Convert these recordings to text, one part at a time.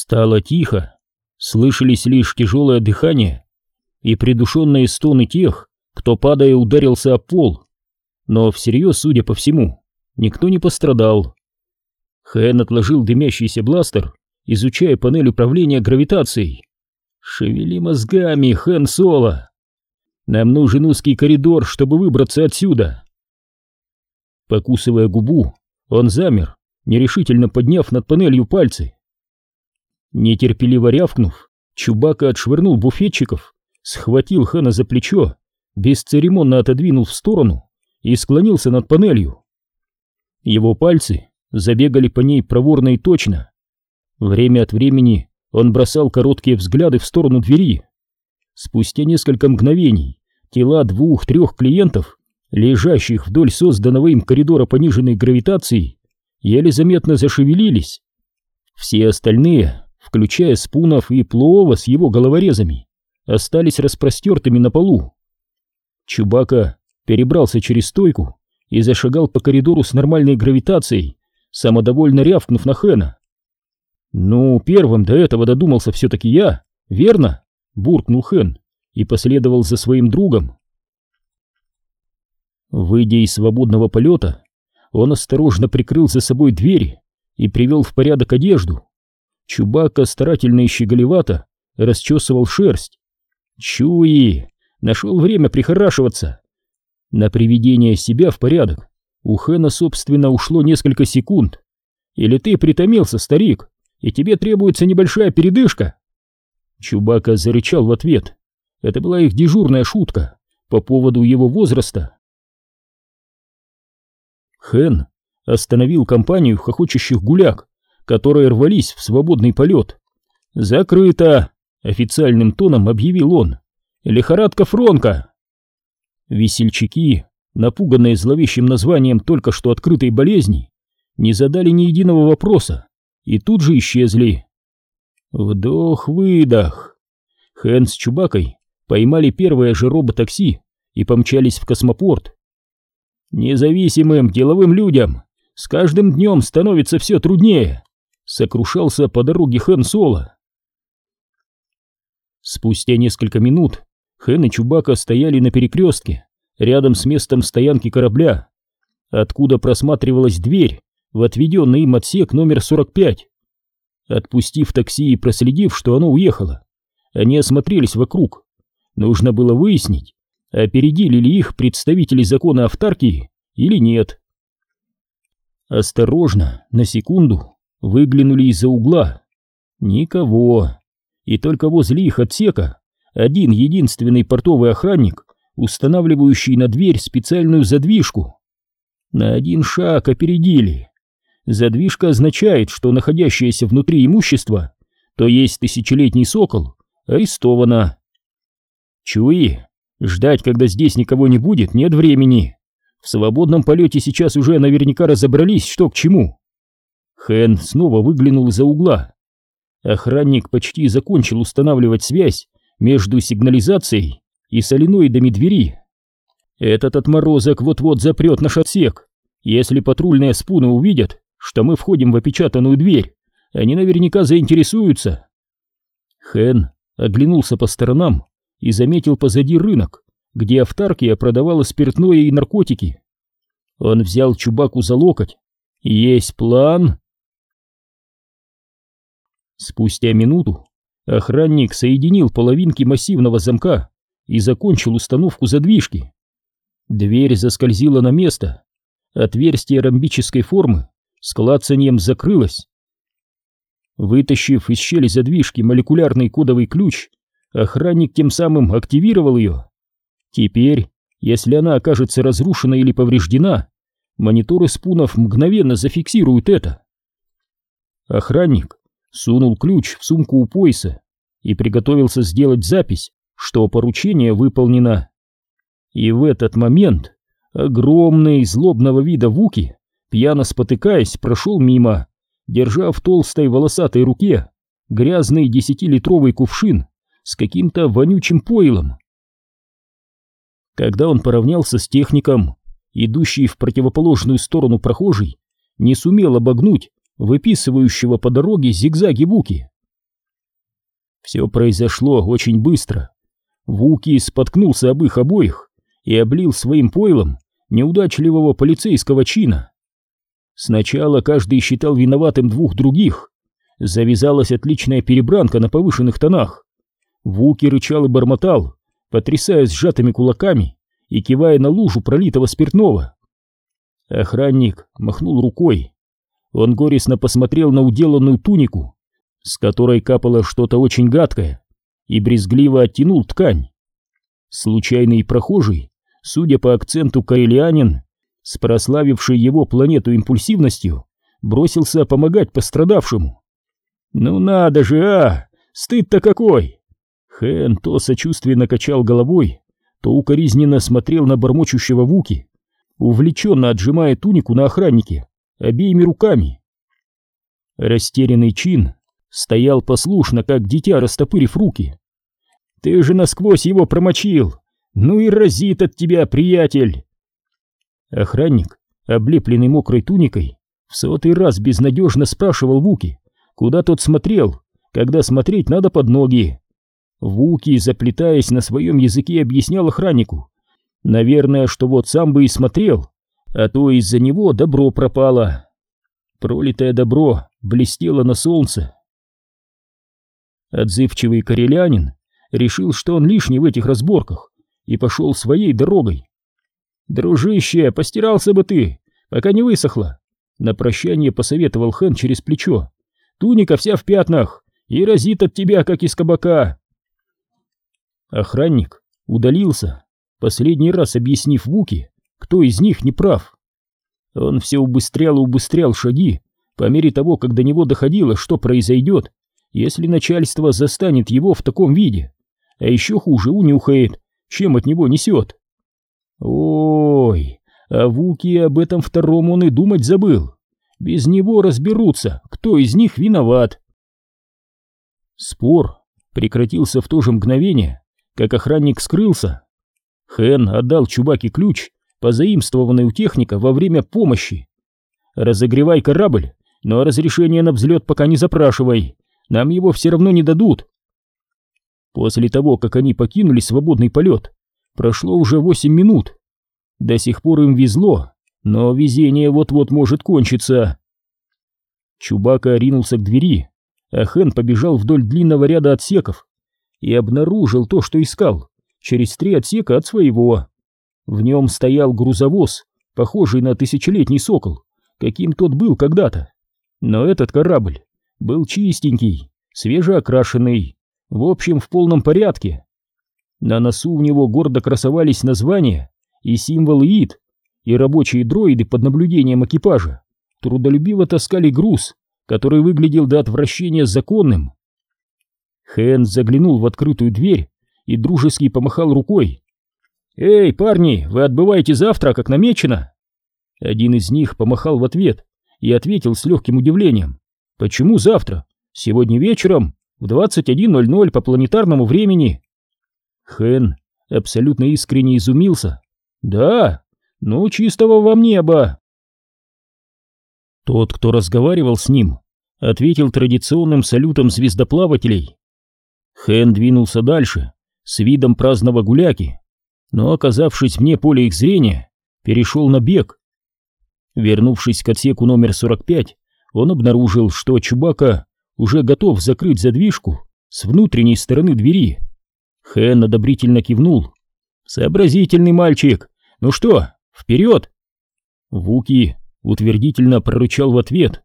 Стало тихо, слышались лишь тяжелое дыхание и придушенные стоны тех, кто, падая, ударился о пол. Но всерьез, судя по всему, никто не пострадал. Хэн отложил дымящийся бластер, изучая панель управления гравитацией. «Шевели мозгами, Хэн Соло! Нам нужен узкий коридор, чтобы выбраться отсюда!» Покусывая губу, он замер, нерешительно подняв над панелью пальцы. Нетерпеливо рявкнув, Чубака отшвырнул буфетчиков, схватил Хэна за плечо, бесцеремонно отодвинул в сторону и склонился над панелью. Его пальцы забегали по ней проворно и точно. Время от времени он бросал короткие взгляды в сторону двери. Спустя несколько мгновений тела двух-трех клиентов, лежащих вдоль созданного им коридора пониженной гравитации, еле заметно зашевелились. Все остальные, включая Спунов и Плуова с его головорезами, остались распростертыми на полу. Чубака перебрался через стойку и зашагал по коридору с нормальной гравитацией, самодовольно рявкнув на Хэна. «Ну, первым до этого додумался все-таки я, верно?» — буркнул Хэн и последовал за своим другом. Выйдя из свободного полета, он осторожно прикрыл за собой двери и привел в порядок одежду. Чубака старательно и щеголевато расчесывал шерсть. Чуи! Нашел время прихорашиваться. На приведение себя в порядок у Хэна, собственно, ушло несколько секунд. Или ты притомился, старик, и тебе требуется небольшая передышка? Чубака зарычал в ответ. Это была их дежурная шутка по поводу его возраста. Хэн остановил компанию хохочущих гуляк, которые рвались в свободный полет. «Закрыто!» — официальным тоном объявил он. «Лихорадка Фронка!» Весельчаки, напуганные зловещим названием только что открытой болезни, не задали ни единого вопроса и тут же исчезли. Вдох-выдох. Хэн с Чубакой поймали первое же роботакси и помчались в космопорт. Независимым деловым людям с каждым днем становится все труднее, сокрушался по дороге Хэн Соло. Спустя несколько минут Хэн и Чубака стояли на перекрестке, рядом с местом стоянки корабля, откуда просматривалась дверь в отведенный им отсек номер 45. Отпустив такси и проследив, что оно уехало, они осмотрелись вокруг. Нужно было выяснить, опередили ли их представители закона автаркии или нет. Осторожно, на секунду, выглянули из-за угла. Никого. И только возле их отсека один единственный портовый охранник, устанавливающий на дверь специальную задвижку. На один шаг опередили. Задвижка означает, что находящееся внутри имущество, то есть тысячелетний сокол, арестовано. Чуи, Ждать, когда здесь никого не будет, нет времени. В свободном полете сейчас уже наверняка разобрались, что к чему. Хэн снова выглянул из-за угла. Охранник почти закончил устанавливать связь между сигнализацией и соленоидами двери. Этот отморозок вот-вот запрет наш отсек. Если патрульные спуны увидят, что мы входим в опечатанную дверь, они наверняка заинтересуются. Хэн оглянулся по сторонам и заметил позади рынок, где автаркия продавала спиртное и наркотики. Он взял Чубаку за локоть. «Есть план?» Спустя минуту охранник соединил половинки массивного замка и закончил установку задвижки. Дверь заскользила на место. Отверстие ромбической формы с клацаньем закрылось. Вытащив из щели задвижки молекулярный кодовый ключ, Охранник тем самым активировал ее. Теперь, если она окажется разрушена или повреждена, мониторы спунов мгновенно зафиксируют это. Охранник сунул ключ в сумку у пояса и приготовился сделать запись, что поручение выполнено. И в этот момент огромный злобного вида Вуки, пьяно спотыкаясь, прошел мимо, держа в толстой волосатой руке грязный десятилитровый кувшин с каким-то вонючим пойлом. Когда он поравнялся с техником, идущий в противоположную сторону прохожий не сумел обогнуть выписывающего по дороге зигзаги Буки. Все произошло очень быстро. Вуки споткнулся об их обоих и облил своим пойлом неудачливого полицейского чина. Сначала каждый считал виноватым двух других. Завязалась отличная перебранка на повышенных тонах. Вуки рычал и бормотал, потрясая сжатыми кулаками и кивая на лужу пролитого спиртного. Охранник махнул рукой. Он горестно посмотрел на уделанную тунику, с которой капало что-то очень гадкое, и брезгливо оттянул ткань. Случайный прохожий, судя по акценту карелианин, с прославившей его планету импульсивностью, бросился помогать пострадавшему. «Ну надо же, а! Стыд-то какой!» Хэн то сочувственно качал головой, то укоризненно смотрел на бормочущего Вуки, увлеченно отжимая тунику на охраннике обеими руками. Растерянный Чин стоял послушно, как дитя, растопырив руки. «Ты же насквозь его промочил! Ну и разит от тебя, приятель!» Охранник, облепленный мокрой туникой, в сотый раз безнадежно спрашивал Вуки, куда тот смотрел, когда смотреть надо под ноги. Вуки, заплетаясь на своем языке, объяснял охраннику. Наверное, что вот сам бы и смотрел, а то из-за него добро пропало. Пролитое добро блестело на солнце. Отзывчивый карелянин решил, что он лишний в этих разборках, и пошел своей дорогой. «Дружище, постирался бы ты, пока не высохло!» На прощание посоветовал Хэн через плечо. «Туника вся в пятнах и разит от тебя, как из кабака!» Охранник удалился, последний раз объяснив Вуки, кто из них не прав. Он все убыстрял и убыстрял шаги, по мере того, как до него доходило, что произойдет, если начальство застанет его в таком виде, а еще хуже унюхает, чем от него несет. Ой, а Вуки об этом втором он и думать забыл. Без него разберутся, кто из них виноват. Спор прекратился в то же мгновение, как охранник скрылся. Хэн отдал Чубаке ключ, позаимствованный у техника во время помощи. «Разогревай корабль, но разрешение на взлет пока не запрашивай, нам его все равно не дадут». После того, как они покинули свободный полет, прошло уже восемь минут. До сих пор им везло, но везение вот-вот может кончиться. Чубака ринулся к двери, а Хэн побежал вдоль длинного ряда отсеков, и обнаружил то, что искал, через три отсека от своего. В нем стоял грузовоз, похожий на тысячелетний сокол, каким тот был когда-то. Но этот корабль был чистенький, свежеокрашенный, в общем, в полном порядке. На носу у него гордо красовались названия и символы ИД, и рабочие дроиды под наблюдением экипажа трудолюбиво таскали груз, который выглядел до отвращения законным. Хэн заглянул в открытую дверь и дружески помахал рукой. «Эй, парни, вы отбываете завтра, как намечено?» Один из них помахал в ответ и ответил с легким удивлением. «Почему завтра? Сегодня вечером в 21.00 по планетарному времени». Хэн абсолютно искренне изумился. «Да, ну чистого вам неба!» Тот, кто разговаривал с ним, ответил традиционным салютом звездоплавателей. Хэн двинулся дальше, с видом праздного гуляки, но, оказавшись вне поля их зрения, перешел на бег. Вернувшись к отсеку номер 45, он обнаружил, что Чубака уже готов закрыть задвижку с внутренней стороны двери. Хэн одобрительно кивнул. «Сообразительный мальчик! Ну что, вперед!» Вуки утвердительно прорычал в ответ.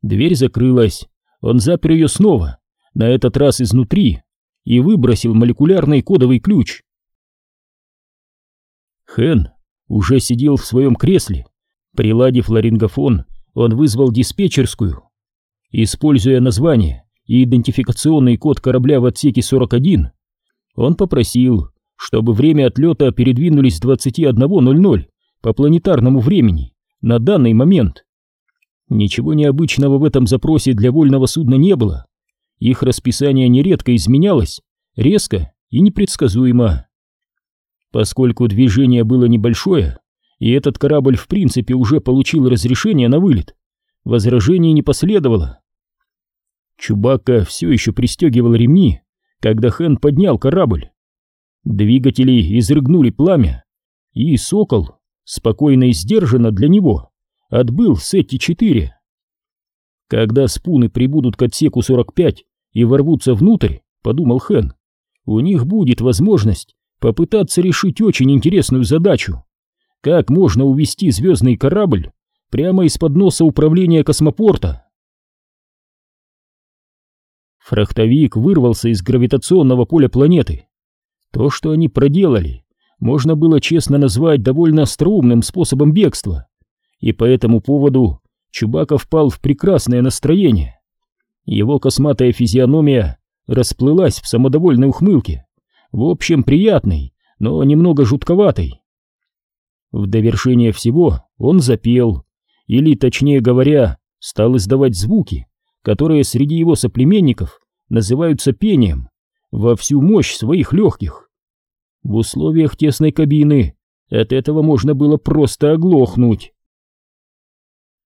Дверь закрылась, он запер ее снова на этот раз изнутри, и выбросил молекулярный кодовый ключ. Хэн уже сидел в своем кресле. Приладив ларингофон, он вызвал диспетчерскую. Используя название и идентификационный код корабля в отсеке 41, он попросил, чтобы время отлета передвинули с 21.00 по планетарному времени на данный момент. Ничего необычного в этом запросе для вольного судна не было. Их расписание нередко изменялось, резко и непредсказуемо. Поскольку движение было небольшое, и этот корабль в принципе уже получил разрешение на вылет, возражений не последовало. Чубака все еще пристегивал ремни, когда Хэн поднял корабль. Двигатели изрыгнули пламя, и «Сокол» спокойно и сдержанно для него отбыл Сетти-4. Когда спуны прибудут к отсеку 45 и ворвутся внутрь, подумал Хэн, у них будет возможность попытаться решить очень интересную задачу. Как можно увести звездный корабль прямо из-под носа управления космопорта? Фрахтовик вырвался из гравитационного поля планеты. То, что они проделали, можно было честно назвать довольно остроумным способом бегства, и по этому поводу Чубаков впал в прекрасное настроение. Его косматая физиономия расплылась в самодовольной ухмылке, в общем приятной, но немного жутковатой. В довершение всего он запел, или, точнее говоря, стал издавать звуки, которые среди его соплеменников называются пением, во всю мощь своих легких. В условиях тесной кабины от этого можно было просто оглохнуть.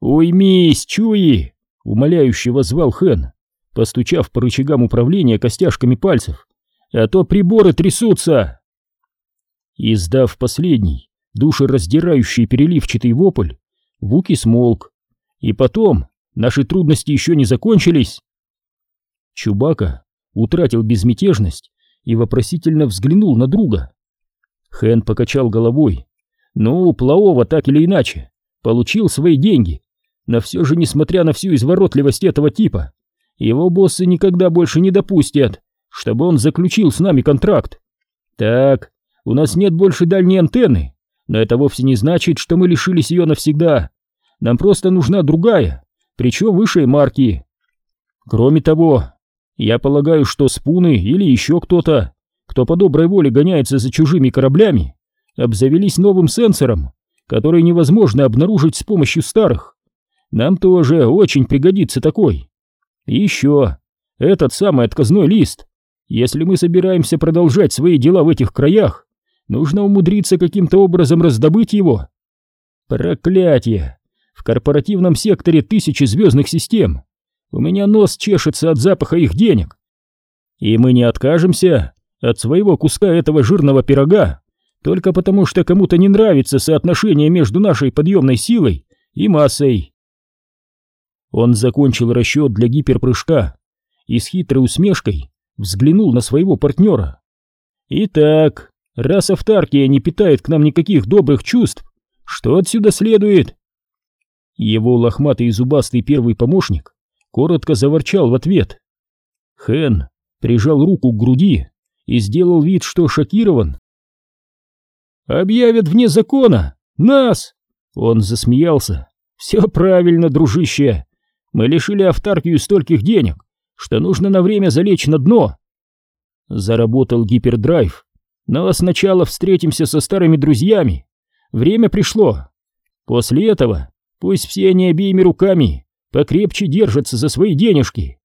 «Уймись, чуи!» — умоляюще возвал Хэн, постучав по рычагам управления костяшками пальцев. «А то приборы трясутся!» Издав последний, душераздирающий переливчатый вопль, Вуки смолк. И потом, наши трудности еще не закончились. Чубака утратил безмятежность и вопросительно взглянул на друга. Хэн покачал головой. Ну, Плаова так или иначе получил свои деньги, но все же, несмотря на всю изворотливость этого типа, его боссы никогда больше не допустят, чтобы он заключил с нами контракт. Так, у нас нет больше дальней антенны, но это вовсе не значит, что мы лишились ее навсегда. Нам просто нужна другая, причем высшей марки. Кроме того, я полагаю, что спуны или еще кто-то, кто по доброй воле гоняется за чужими кораблями, обзавелись новым сенсором, который невозможно обнаружить с помощью старых. Нам тоже очень пригодится такой. И еще, этот самый отказной лист. Если мы собираемся продолжать свои дела в этих краях, нужно умудриться каким-то образом раздобыть его. Проклятие! В корпоративном секторе тысячи звездных систем. У меня нос чешется от запаха их денег. И мы не откажемся от своего куска этого жирного пирога, только потому что кому-то не нравится соотношение между нашей подъемной силой и массой. Он закончил расчет для гиперпрыжка и с хитрой усмешкой взглянул на своего партнера. «Итак, раз автаркия не питает к нам никаких добрых чувств, что отсюда следует?» Его лохматый и зубастый первый помощник коротко заворчал в ответ. Хэн прижал руку к груди и сделал вид, что шокирован. «Объявят вне закона! Нас!» Он засмеялся. «Все правильно, дружище! Мы лишили автаркию стольких денег, что нужно на время залечь на дно!» Заработал гипердрайв. «Но сначала встретимся со старыми друзьями. Время пришло. После этого пусть все они обеими руками покрепче держатся за свои денежки.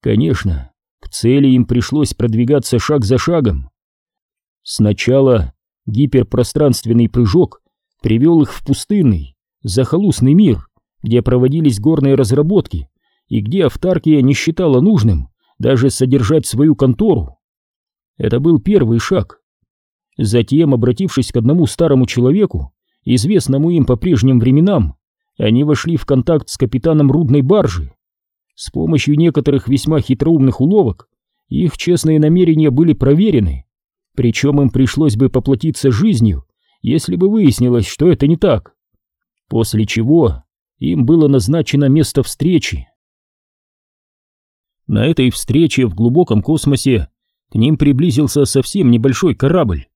Конечно, к цели им пришлось продвигаться шаг за шагом. Сначала гиперпространственный прыжок привел их в пустынный, захолустный мир, где проводились горные разработки и где автаркия не считала нужным даже содержать свою контору. Это был первый шаг. Затем, обратившись к одному старому человеку, известному им по прежним временам, они вошли в контакт с капитаном рудной баржи. С помощью некоторых весьма хитроумных уловок их честные намерения были проверены, причем им пришлось бы поплатиться жизнью, если бы выяснилось, что это не так. После чего им было назначено место встречи. На этой встрече в глубоком космосе к ним приблизился совсем небольшой корабль.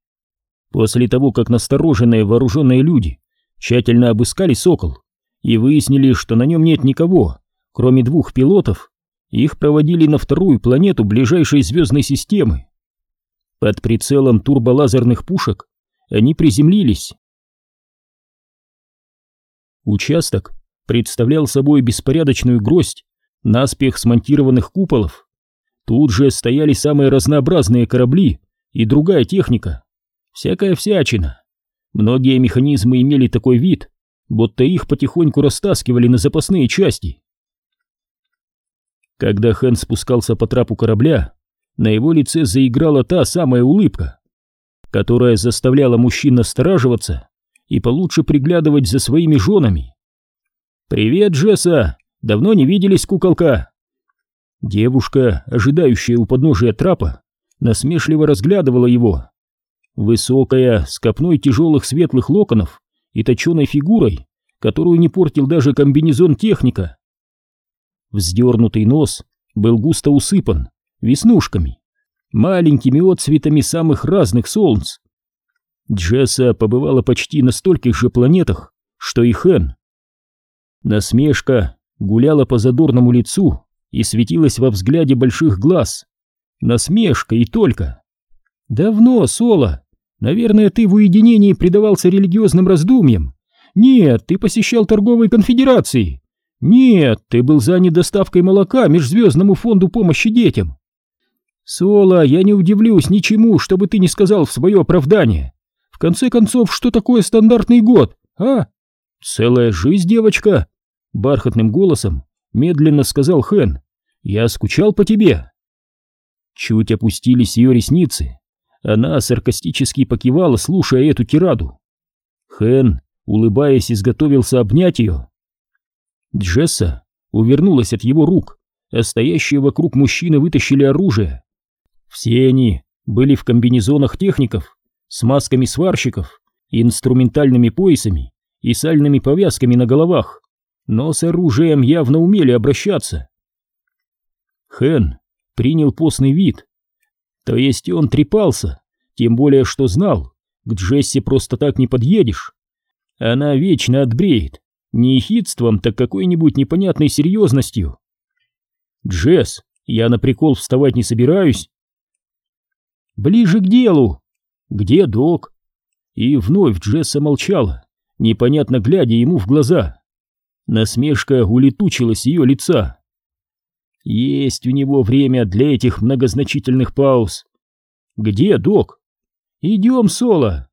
После того, как настороженные вооруженные люди тщательно обыскали «Сокол», и выяснили, что на нем нет никого, кроме двух пилотов, их проводили на вторую планету ближайшей звездной системы. Под прицелом турболазерных пушек они приземлились. Участок представлял собой беспорядочную гроздь наспех смонтированных куполов. Тут же стояли самые разнообразные корабли и другая техника, всякая всячина. Многие механизмы имели такой вид, будто их потихоньку растаскивали на запасные части. Когда Хэн спускался по трапу корабля, на его лице заиграла та самая улыбка, которая заставляла мужчин настораживаться и получше приглядывать за своими женами. «Привет, Джесса! Давно не виделись, куколка!» Девушка, ожидающая у подножия трапа, насмешливо разглядывала его. Высокая, с копной тяжелых светлых локонов и точеной фигурой, которую не портил даже комбинезон техника. Вздернутый нос был густо усыпан веснушками, маленькими отцветами самых разных солнц. Джесса побывала почти на стольких же планетах, что и Хэн. Насмешка гуляла по задорному лицу и светилась во взгляде больших глаз. Насмешка и только. Давно, Соло. Наверное, ты в уединении предавался религиозным раздумьям. Нет, ты посещал торговые конфедерации. Нет, ты был занят доставкой молока Межзвездному фонду помощи детям. Соло, я не удивлюсь ничему, что бы ты не сказал в свое оправдание. В конце концов, что такое стандартный год, а? Целая жизнь, девочка. Бархатным голосом медленно сказал Хэн. Я скучал по тебе. Чуть опустились ее ресницы. Она саркастически покивала, слушая эту тираду. Хэн, улыбаясь, изготовился обнять ее. Джесса увернулась от его рук, а стоящие вокруг мужчины вытащили оружие. Все они были в комбинезонах техников, с масками сварщиков, инструментальными поясами и сальными повязками на головах, но с оружием явно умели обращаться. Хэн принял постный вид, то есть он трепался, тем более что знал, к Джесси просто так не подъедешь. Она вечно отбреет, не хитством, так какой-нибудь непонятной серьезностью. Джесс, я на прикол вставать не собираюсь. Ближе к делу. Где док? И вновь Джесса молчала, непонятно глядя ему в глаза. Насмешка улетучилась ее лица. Есть у него время для этих многозначительных пауз. Где док? Идем, Соло.